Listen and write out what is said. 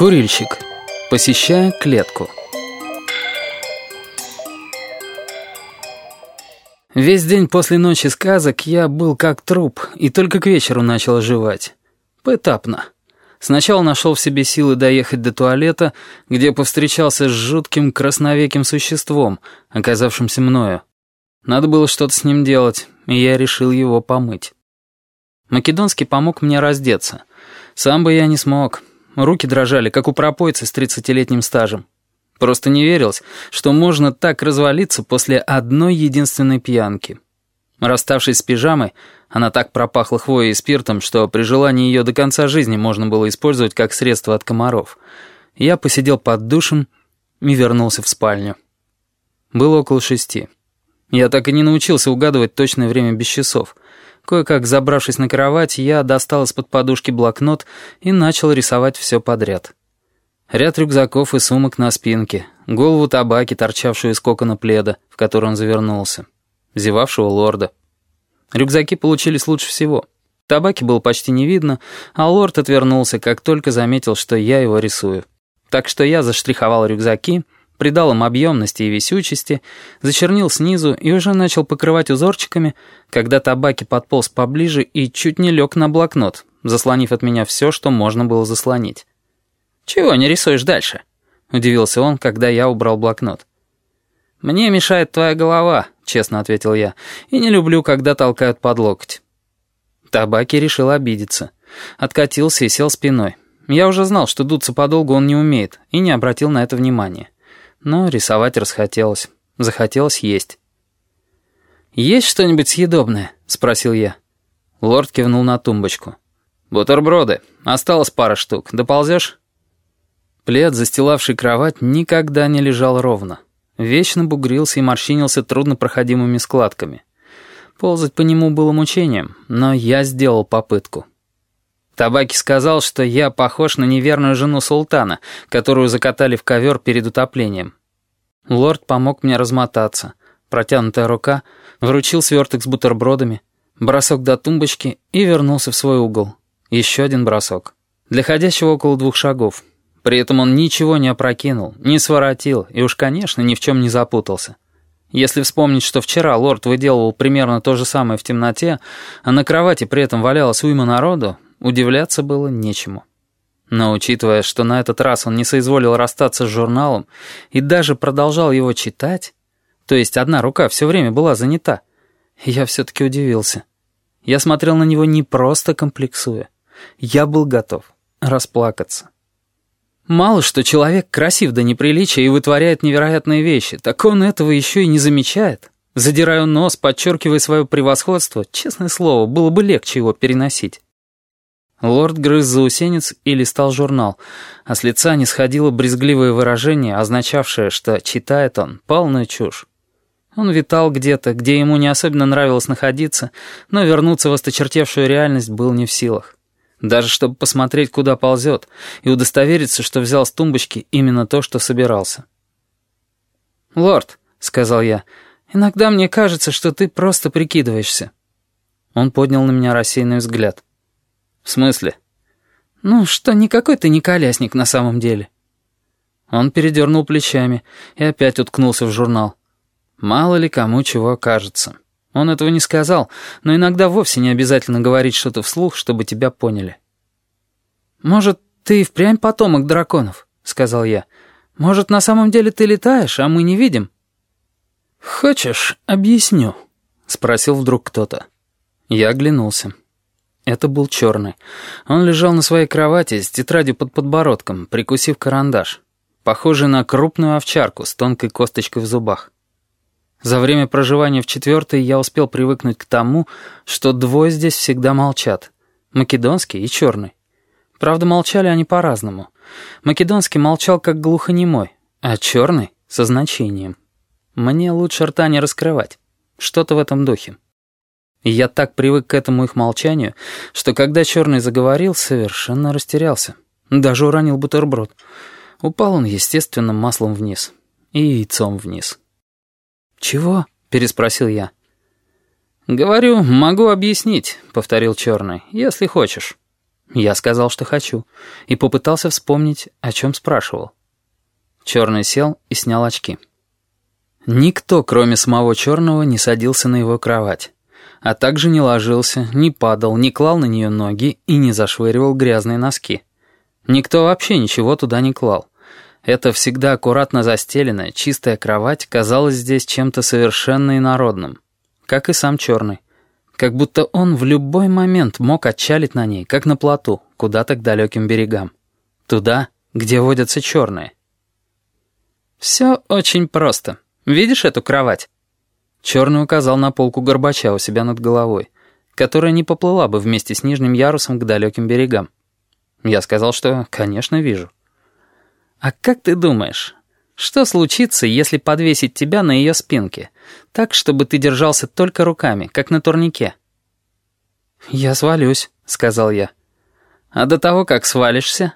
Курильщик. Посещая клетку. Весь день после ночи сказок я был как труп, и только к вечеру начал оживать. Поэтапно. Сначала нашел в себе силы доехать до туалета, где повстречался с жутким красновеким существом, оказавшимся мною. Надо было что-то с ним делать, и я решил его помыть. Македонский помог мне раздеться. Сам бы я не смог. Руки дрожали, как у пропойца с тридцатилетним стажем. Просто не верилось, что можно так развалиться после одной единственной пьянки. Расставшись с пижамой, она так пропахла хвоей и спиртом, что при желании ее до конца жизни можно было использовать как средство от комаров. Я посидел под душем и вернулся в спальню. Было около шести. Я так и не научился угадывать точное время без часов — Кое-как забравшись на кровать, я достал из-под подушки блокнот и начал рисовать все подряд. Ряд рюкзаков и сумок на спинке, голову табаки, торчавшую из кокона пледа, в который он завернулся, зевавшего лорда. Рюкзаки получились лучше всего. Табаки было почти не видно, а лорд отвернулся, как только заметил, что я его рисую. Так что я заштриховал рюкзаки — придал им объемности и висючести, зачернил снизу и уже начал покрывать узорчиками, когда табаки подполз поближе и чуть не лег на блокнот, заслонив от меня все, что можно было заслонить. «Чего не рисуешь дальше?» — удивился он, когда я убрал блокнот. «Мне мешает твоя голова», — честно ответил я, «и не люблю, когда толкают под локоть». Табаки решил обидеться. Откатился и сел спиной. Я уже знал, что дуться подолгу он не умеет, и не обратил на это внимания но рисовать расхотелось. Захотелось есть. «Есть что-нибудь съедобное?» — спросил я. Лорд кивнул на тумбочку. «Бутерброды. Осталось пара штук. Доползешь?» Плед, застилавший кровать, никогда не лежал ровно. Вечно бугрился и морщинился труднопроходимыми складками. Ползать по нему было мучением, но я сделал попытку. Табаки сказал, что я похож на неверную жену султана, которую закатали в ковер перед утоплением. Лорд помог мне размотаться. Протянутая рука вручил сверток с бутербродами, бросок до тумбочки и вернулся в свой угол. Еще один бросок. Для ходящего около двух шагов. При этом он ничего не опрокинул, не своротил и уж, конечно, ни в чем не запутался. Если вспомнить, что вчера лорд выделывал примерно то же самое в темноте, а на кровати при этом валялась уйма народу, Удивляться было нечему. Но учитывая, что на этот раз он не соизволил расстаться с журналом и даже продолжал его читать, то есть одна рука все время была занята, я все-таки удивился. Я смотрел на него не просто комплексуя. Я был готов расплакаться. Мало что человек красив до неприличия и вытворяет невероятные вещи, так он этого еще и не замечает. Задирая нос, подчеркивая свое превосходство, честное слово, было бы легче его переносить. Лорд грыз заусенец и листал журнал, а с лица не сходило брезгливое выражение, означавшее, что читает он полную чушь. Он витал где-то, где ему не особенно нравилось находиться, но вернуться в осточертевшую реальность был не в силах. Даже чтобы посмотреть, куда ползет, и удостовериться, что взял с тумбочки именно то, что собирался. «Лорд», — сказал я, — «иногда мне кажется, что ты просто прикидываешься». Он поднял на меня рассеянный взгляд. «В смысле?» «Ну, что никакой ты не колясник на самом деле». Он передернул плечами и опять уткнулся в журнал. Мало ли кому чего кажется. Он этого не сказал, но иногда вовсе не обязательно говорить что-то вслух, чтобы тебя поняли. «Может, ты и впрямь потомок драконов?» — сказал я. «Может, на самом деле ты летаешь, а мы не видим?» «Хочешь, объясню?» — спросил вдруг кто-то. Я оглянулся. Это был черный. Он лежал на своей кровати с тетрадью под подбородком, прикусив карандаш, похожий на крупную овчарку с тонкой косточкой в зубах. За время проживания в четвертой я успел привыкнуть к тому, что двое здесь всегда молчат. Македонский и черный. Правда, молчали они по-разному. Македонский молчал как глухонемой, а черный — со значением. Мне лучше рта не раскрывать. Что-то в этом духе. Я так привык к этому их молчанию, что когда черный заговорил, совершенно растерялся. Даже уронил бутерброд. Упал он естественным маслом вниз. И яйцом вниз. «Чего?» — переспросил я. «Говорю, могу объяснить», — повторил черный, — «если хочешь». Я сказал, что хочу, и попытался вспомнить, о чем спрашивал. Черный сел и снял очки. Никто, кроме самого Черного, не садился на его кровать, а также не ложился, не падал, не клал на нее ноги и не зашвыривал грязные носки. Никто вообще ничего туда не клал. Эта всегда аккуратно застеленная, чистая кровать казалась здесь чем-то совершенно инородным, как и сам Черный. Как будто он в любой момент мог отчалить на ней, как на плоту, куда-то к далеким берегам. Туда, где водятся черные. «Все очень просто. Видишь эту кровать?» Черный указал на полку Горбача у себя над головой, которая не поплыла бы вместе с нижним ярусом к далеким берегам. Я сказал, что, конечно, вижу. «А как ты думаешь, что случится, если подвесить тебя на ее спинке, так, чтобы ты держался только руками, как на турнике?» «Я свалюсь», — сказал я. «А до того, как свалишься,